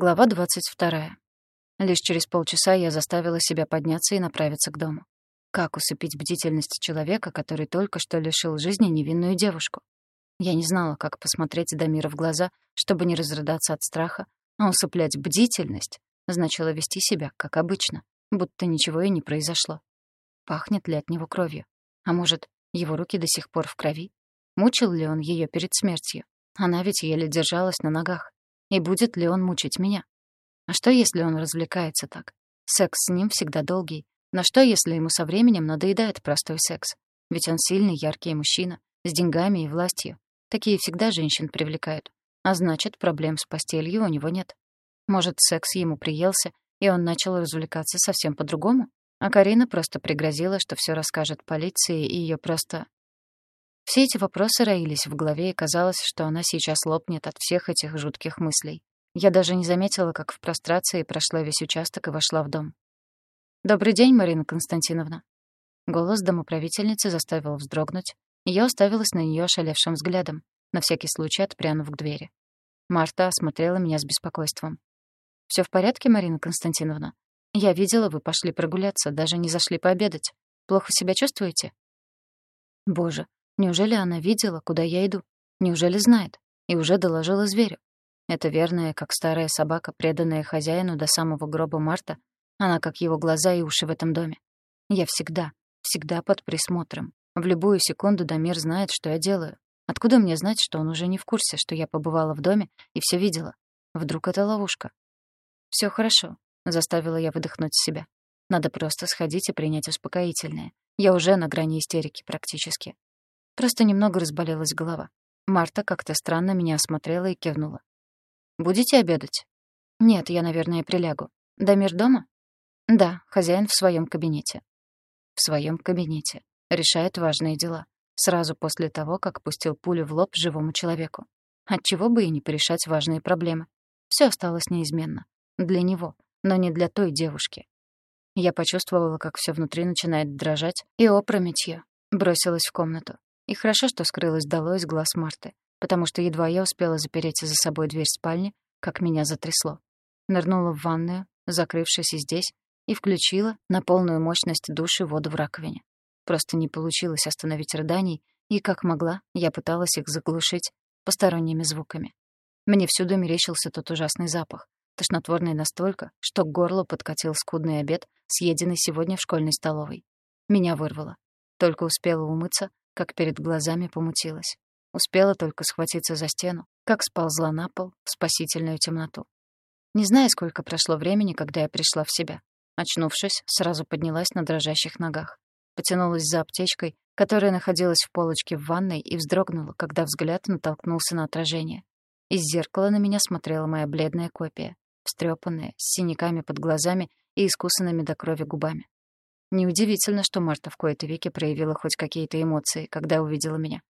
Глава 22. Лишь через полчаса я заставила себя подняться и направиться к дому. Как усыпить бдительность человека, который только что лишил жизни невинную девушку? Я не знала, как посмотреть Дамира в глаза, чтобы не разрыдаться от страха, а усыплять бдительность значило вести себя, как обычно, будто ничего и не произошло. Пахнет ли от него кровью? А может, его руки до сих пор в крови? Мучил ли он ее перед смертью? Она ведь еле держалась на ногах. И будет ли он мучить меня? А что, если он развлекается так? Секс с ним всегда долгий. Но что, если ему со временем надоедает простой секс? Ведь он сильный, яркий мужчина, с деньгами и властью. Такие всегда женщин привлекают. А значит, проблем с постелью у него нет. Может, секс ему приелся, и он начал развлекаться совсем по-другому? А Карина просто пригрозила, что все расскажет полиции, и ее просто все эти вопросы роились в голове, и казалось, что она сейчас лопнет от всех этих жутких мыслей. Я даже не заметила, как в прострации прошла весь участок и вошла в дом. «Добрый день, Марина Константиновна». Голос домоправительницы заставил вздрогнуть, и я уставилась на нее ошалевшим взглядом, на всякий случай отпрянув к двери. Марта осмотрела меня с беспокойством. Все в порядке, Марина Константиновна? Я видела, вы пошли прогуляться, даже не зашли пообедать. Плохо себя чувствуете?» Боже, Неужели она видела, куда я иду? Неужели знает? И уже доложила зверю? Это верная, как старая собака, преданная хозяину до самого гроба Марта, она как его глаза и уши в этом доме. Я всегда, всегда под присмотром. В любую секунду Дамир знает, что я делаю. Откуда мне знать, что он уже не в курсе, что я побывала в доме и все видела? Вдруг это ловушка? Все хорошо», — заставила я выдохнуть себя. «Надо просто сходить и принять успокоительное. Я уже на грани истерики практически. Просто немного разболелась голова. Марта как-то странно меня осмотрела и кивнула. «Будете обедать?» «Нет, я, наверное, прилягу. Дамир дома?» «Да, хозяин в своем кабинете». «В своем кабинете. Решает важные дела. Сразу после того, как пустил пулю в лоб живому человеку. Отчего бы и не порешать важные проблемы. Все осталось неизменно. Для него, но не для той девушки. Я почувствовала, как все внутри начинает дрожать, и опрометью бросилась в комнату. И хорошо, что скрылась долой из глаз Марты, потому что едва я успела запереть за собой дверь спальни, как меня затрясло. Нырнула в ванную, закрывшись и здесь, и включила на полную мощность души воду в раковине. Просто не получилось остановить рыданий, и, как могла, я пыталась их заглушить посторонними звуками. Мне всюду мерещился тот ужасный запах, тошнотворный настолько, что к горлу подкатил скудный обед, съеденный сегодня в школьной столовой. Меня вырвало. Только успела умыться, как перед глазами помутилась. Успела только схватиться за стену, как сползла на пол в спасительную темноту. Не знаю, сколько прошло времени, когда я пришла в себя. Очнувшись, сразу поднялась на дрожащих ногах. Потянулась за аптечкой, которая находилась в полочке в ванной, и вздрогнула, когда взгляд натолкнулся на отражение. Из зеркала на меня смотрела моя бледная копия, встрепанная, с синяками под глазами и искусанными до крови губами. Неудивительно, что Марта в кои-то веки проявила хоть какие-то эмоции, когда увидела меня.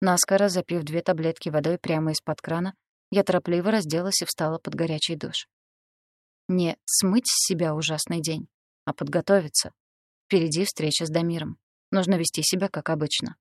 Наскоро запив две таблетки водой прямо из-под крана, я торопливо разделась и встала под горячий душ. Не смыть с себя ужасный день, а подготовиться. Впереди встреча с Дамиром. Нужно вести себя как обычно.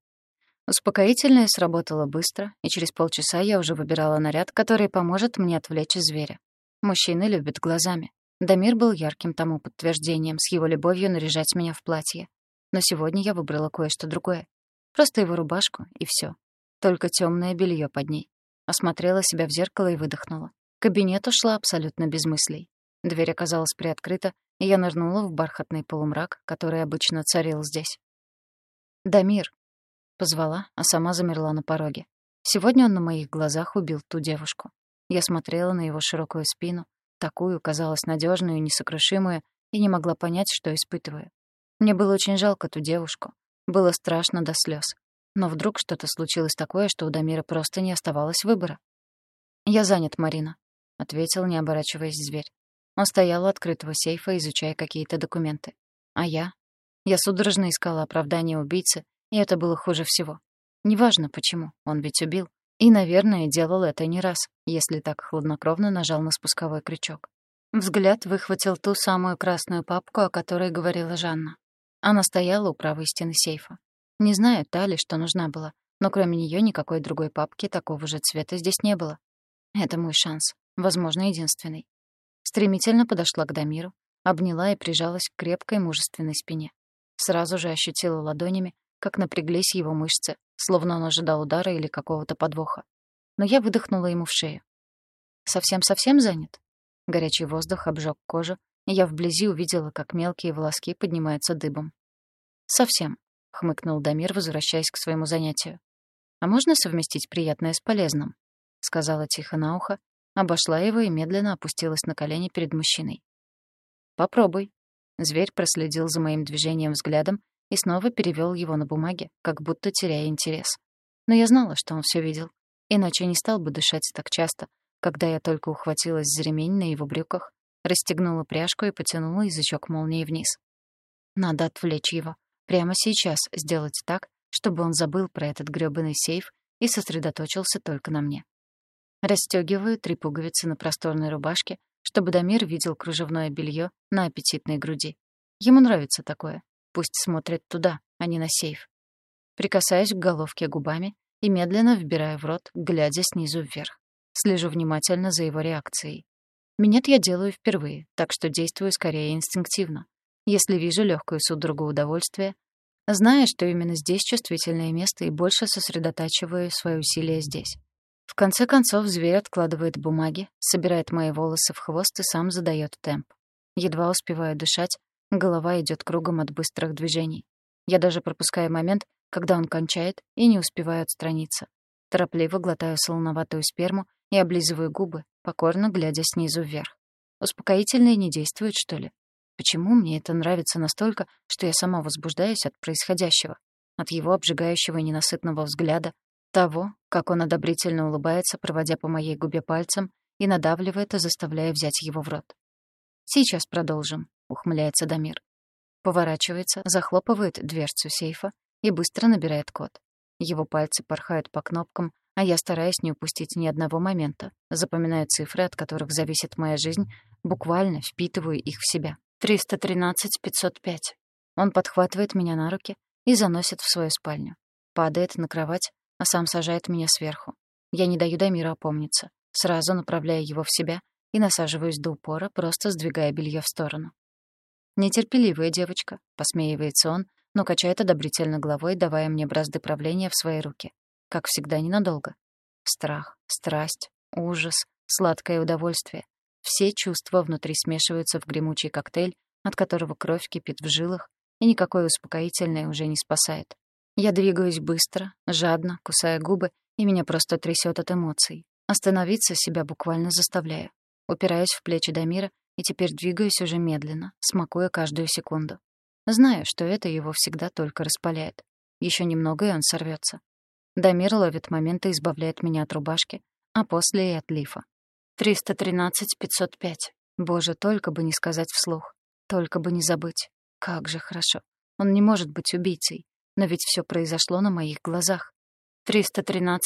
Успокоительное сработало быстро, и через полчаса я уже выбирала наряд, который поможет мне отвлечь зверя. Мужчины любят глазами. Дамир был ярким тому подтверждением с его любовью наряжать меня в платье. Но сегодня я выбрала кое-что другое. Просто его рубашку, и все. Только темное белье под ней. Осмотрела себя в зеркало и выдохнула. К кабинету шла абсолютно без мыслей. Дверь оказалась приоткрыта, и я нырнула в бархатный полумрак, который обычно царил здесь. «Дамир!» — позвала, а сама замерла на пороге. Сегодня он на моих глазах убил ту девушку. Я смотрела на его широкую спину, такую, казалось, надежную и несокрушимую, и не могла понять, что испытываю. Мне было очень жалко ту девушку. Было страшно до слез. Но вдруг что-то случилось такое, что у Дамира просто не оставалось выбора. «Я занят, Марина», — ответил, не оборачиваясь зверь. Он стоял у открытого сейфа, изучая какие-то документы. А я? Я судорожно искала оправдание убийцы, и это было хуже всего. Неважно почему, он ведь убил. И, наверное, делал это не раз, если так хладнокровно нажал на спусковой крючок. Взгляд выхватил ту самую красную папку, о которой говорила Жанна. Она стояла у правой стены сейфа. Не знаю, та ли, что нужна была, но кроме нее никакой другой папки такого же цвета здесь не было. Это мой шанс, возможно, единственный. Стремительно подошла к Дамиру, обняла и прижалась к крепкой мужественной спине. Сразу же ощутила ладонями, как напряглись его мышцы, словно он ожидал удара или какого-то подвоха. Но я выдохнула ему в шею. «Совсем-совсем занят?» Горячий воздух обжег кожу, и я вблизи увидела, как мелкие волоски поднимаются дыбом. «Совсем», — хмыкнул Дамир, возвращаясь к своему занятию. «А можно совместить приятное с полезным?» — сказала тихо на ухо, обошла его и медленно опустилась на колени перед мужчиной. «Попробуй». Зверь проследил за моим движением взглядом и снова перевел его на бумаге, как будто теряя интерес. Но я знала, что он все видел. Иначе не стал бы дышать так часто, когда я только ухватилась за ремень на его брюках, расстегнула пряжку и потянула язычок молнии вниз. Надо отвлечь его. Прямо сейчас сделать так, чтобы он забыл про этот грёбаный сейф и сосредоточился только на мне. Расстёгиваю три пуговицы на просторной рубашке, чтобы Дамир видел кружевное белье на аппетитной груди. Ему нравится такое. Пусть смотрит туда, а не на сейф. Прикасаюсь к головке губами и медленно вбираю в рот, глядя снизу вверх. Слежу внимательно за его реакцией. Минет я делаю впервые, так что действую скорее инстинктивно. Если вижу легкую судорогу удовольствия, зная, что именно здесь чувствительное место и больше сосредотачиваю свои усилия здесь. В конце концов, зверь откладывает бумаги, собирает мои волосы в хвост и сам задает темп. Едва успеваю дышать, голова идет кругом от быстрых движений. Я даже пропускаю момент, когда он кончает, и не успеваю отстраниться. Торопливо глотаю солоноватую сперму и облизываю губы, покорно глядя снизу вверх. Успокоительные не действуют, что ли? Почему мне это нравится настолько, что я сама возбуждаюсь от происходящего? От его обжигающего и ненасытного взгляда, того, как он одобрительно улыбается, проводя по моей губе пальцем и надавливает, заставляя взять его в рот. «Сейчас продолжим», — ухмыляется Дамир. Поворачивается, захлопывает дверцу сейфа и быстро набирает код. Его пальцы порхают по кнопкам, а я стараюсь не упустить ни одного момента. Запоминаю цифры, от которых зависит моя жизнь, буквально впитываю их в себя. 313-505. Он подхватывает меня на руки и заносит в свою спальню. Падает на кровать, а сам сажает меня сверху. Я не даю Дамиру опомниться. Сразу направляю его в себя и насаживаюсь до упора, просто сдвигая белье в сторону. «Нетерпеливая девочка», — посмеивается он, но качает одобрительно головой, давая мне бразды правления в свои руки как всегда, ненадолго. Страх, страсть, ужас, сладкое удовольствие. Все чувства внутри смешиваются в гремучий коктейль, от которого кровь кипит в жилах, и никакое успокоительное уже не спасает. Я двигаюсь быстро, жадно, кусая губы, и меня просто трясет от эмоций. Остановиться себя буквально заставляю. Упираюсь в плечи Дамира и теперь двигаюсь уже медленно, смакуя каждую секунду. Знаю, что это его всегда только распаляет. Еще немного, и он сорвется. Дамир ловит момент и избавляет меня от рубашки, а после и от лифа. 313-505. Боже, только бы не сказать вслух. Только бы не забыть. Как же хорошо. Он не может быть убийцей. Но ведь все произошло на моих глазах. 313-505.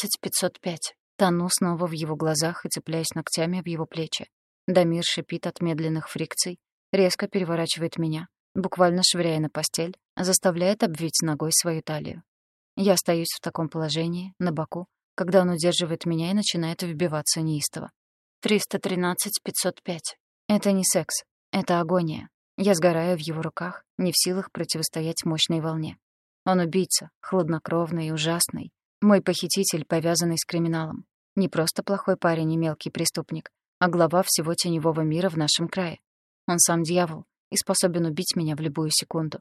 Тону снова в его глазах и цепляюсь ногтями в его плечи. Дамир шипит от медленных фрикций, резко переворачивает меня, буквально швыряя на постель, заставляет обвить ногой свою талию. Я остаюсь в таком положении, на боку, когда он удерживает меня и начинает вбиваться неистово. 313-505. Это не секс, это агония. Я сгораю в его руках, не в силах противостоять мощной волне. Он убийца, хладнокровный и ужасный. Мой похититель, повязанный с криминалом. Не просто плохой парень и мелкий преступник, а глава всего теневого мира в нашем крае. Он сам дьявол и способен убить меня в любую секунду.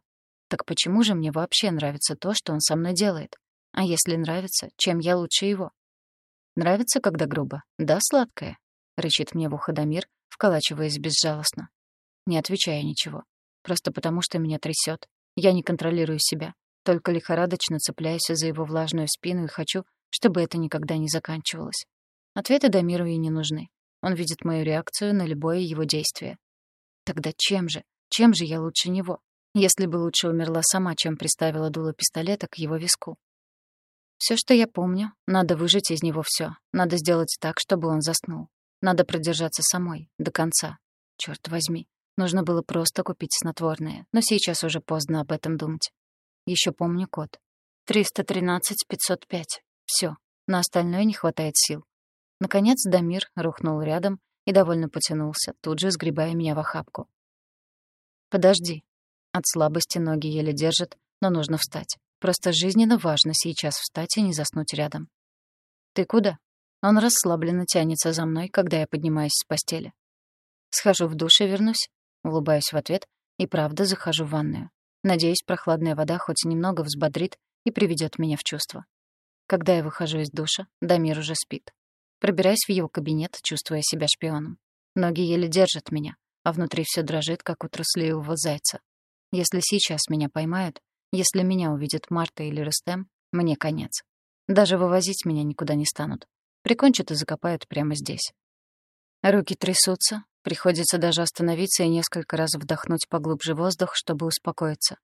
Так почему же мне вообще нравится то, что он со мной делает? А если нравится, чем я лучше его? Нравится, когда грубо? Да, сладкое? Рычит мне в ухо Дамир, вколачиваясь безжалостно. Не отвечая ничего. Просто потому, что меня трясет. Я не контролирую себя. Только лихорадочно цепляюсь за его влажную спину и хочу, чтобы это никогда не заканчивалось. Ответы Дамиру и не нужны. Он видит мою реакцию на любое его действие. Тогда чем же? Чем же я лучше него? Если бы лучше умерла сама, чем приставила дуло пистолета к его виску. Все, что я помню, надо выжать из него все. Надо сделать так, чтобы он заснул. Надо продержаться самой, до конца. Черт возьми, нужно было просто купить снотворное, но сейчас уже поздно об этом думать. Еще помню код. 313-505. Все, на остальное не хватает сил. Наконец Дамир рухнул рядом, и довольно потянулся, тут же сгребая меня в охапку. «Подожди». От слабости ноги еле держат, но нужно встать. Просто жизненно важно сейчас встать и не заснуть рядом. «Ты куда?» Он расслабленно тянется за мной, когда я поднимаюсь с постели. «Схожу в душ и вернусь». Улыбаюсь в ответ и правда захожу в ванную. Надеюсь, прохладная вода хоть немного взбодрит и приведет меня в чувство. Когда я выхожу из душа, Дамир уже спит. Пробираюсь в его кабинет, чувствуя себя шпионом. Ноги еле держат меня, а внутри все дрожит, как у трусливого зайца. Если сейчас меня поймают, если меня увидят Марта или Рустем, мне конец. Даже вывозить меня никуда не станут. Прикончат и закопают прямо здесь. Руки трясутся, приходится даже остановиться и несколько раз вдохнуть поглубже воздух, чтобы успокоиться.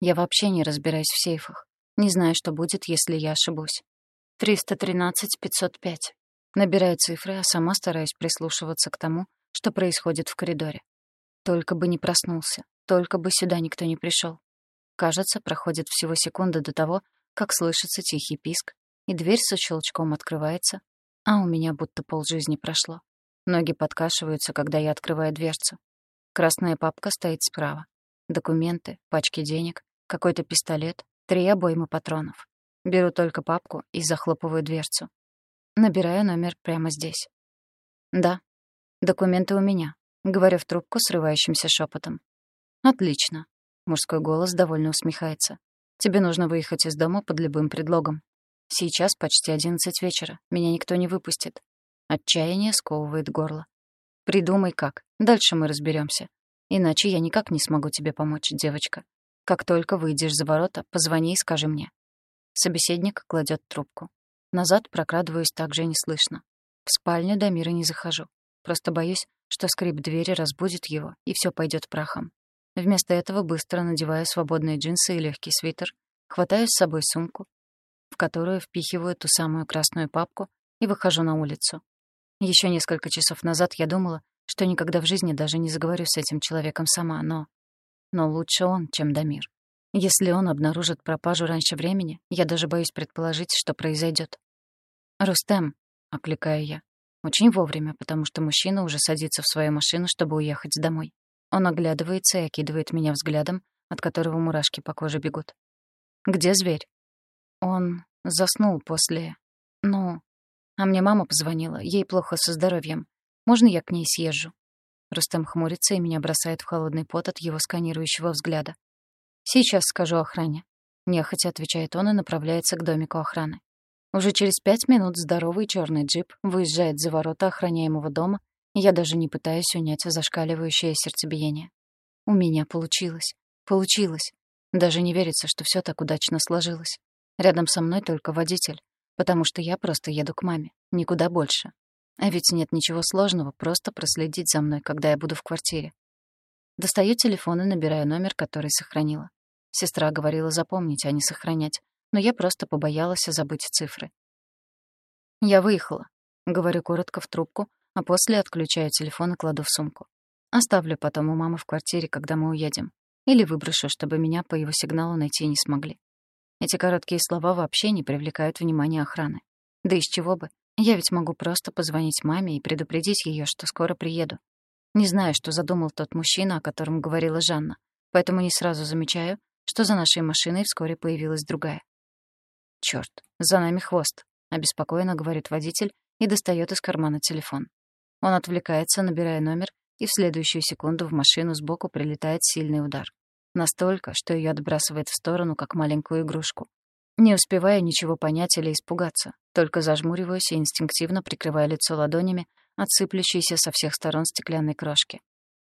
Я вообще не разбираюсь в сейфах. Не знаю, что будет, если я ошибусь. 313-505. Набираю цифры, а сама стараюсь прислушиваться к тому, что происходит в коридоре. Только бы не проснулся, только бы сюда никто не пришел. Кажется, проходит всего секунда до того, как слышится тихий писк, и дверь со щелчком открывается, а у меня будто полжизни прошло. Ноги подкашиваются, когда я открываю дверцу. Красная папка стоит справа. Документы, пачки денег, какой-то пистолет, три обоймы патронов. Беру только папку и захлопываю дверцу. Набираю номер прямо здесь. «Да, документы у меня», — говорю в трубку срывающимся шепотом. «Отлично», — мужской голос довольно усмехается. «Тебе нужно выехать из дома под любым предлогом. Сейчас почти одиннадцать вечера, меня никто не выпустит. Отчаяние сковывает горло. Придумай как, дальше мы разберемся. Иначе я никак не смогу тебе помочь, девочка. Как только выйдешь за ворота, позвони и скажи мне. Собеседник кладет трубку. Назад прокрадываюсь так же неслышно. В спальню до мира не захожу. Просто боюсь, что скрип двери разбудит его, и все пойдет прахом. Вместо этого быстро надеваю свободные джинсы и легкий свитер, хватаю с собой сумку, в которую впихиваю ту самую красную папку и выхожу на улицу. Еще несколько часов назад я думала, что никогда в жизни даже не заговорю с этим человеком сама, но... Но лучше он, чем Дамир. Если он обнаружит пропажу раньше времени, я даже боюсь предположить, что произойдет. «Рустем», — окликаю я. Очень вовремя, потому что мужчина уже садится в свою машину, чтобы уехать домой. Он оглядывается и окидывает меня взглядом, от которого мурашки по коже бегут. «Где зверь?» Он заснул после... Ну... А мне мама позвонила, ей плохо со здоровьем. Можно я к ней съезжу? Рустем хмурится и меня бросает в холодный пот от его сканирующего взгляда. «Сейчас скажу охране». Нехотя отвечает он и направляется к домику охраны. Уже через пять минут здоровый черный джип выезжает за ворота охраняемого дома, я даже не пытаюсь унять зашкаливающее сердцебиение. У меня получилось. Получилось. Даже не верится, что все так удачно сложилось. Рядом со мной только водитель, потому что я просто еду к маме, никуда больше. А ведь нет ничего сложного, просто проследить за мной, когда я буду в квартире. Достаю телефон и набираю номер, который сохранила. Сестра говорила запомнить, а не сохранять, но я просто побоялась забыть цифры. «Я выехала», — говорю коротко в трубку, а после отключаю телефон и кладу в сумку. Оставлю потом у мамы в квартире, когда мы уедем. Или выброшу, чтобы меня по его сигналу найти не смогли. Эти короткие слова вообще не привлекают внимания охраны. Да из чего бы? Я ведь могу просто позвонить маме и предупредить ее, что скоро приеду. Не знаю, что задумал тот мужчина, о котором говорила Жанна, поэтому не сразу замечаю, что за нашей машиной вскоре появилась другая. Черт, за нами хвост», — обеспокоенно говорит водитель и достает из кармана телефон. Он отвлекается, набирая номер, и в следующую секунду в машину сбоку прилетает сильный удар. Настолько, что ее отбрасывает в сторону, как маленькую игрушку. Не успевая ничего понять или испугаться, только зажмуриваюсь и инстинктивно прикрывая лицо ладонями от сыплющейся со всех сторон стеклянной крошки.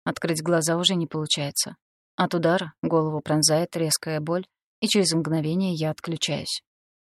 Открыть глаза уже не получается. От удара голову пронзает резкая боль, и через мгновение я отключаюсь.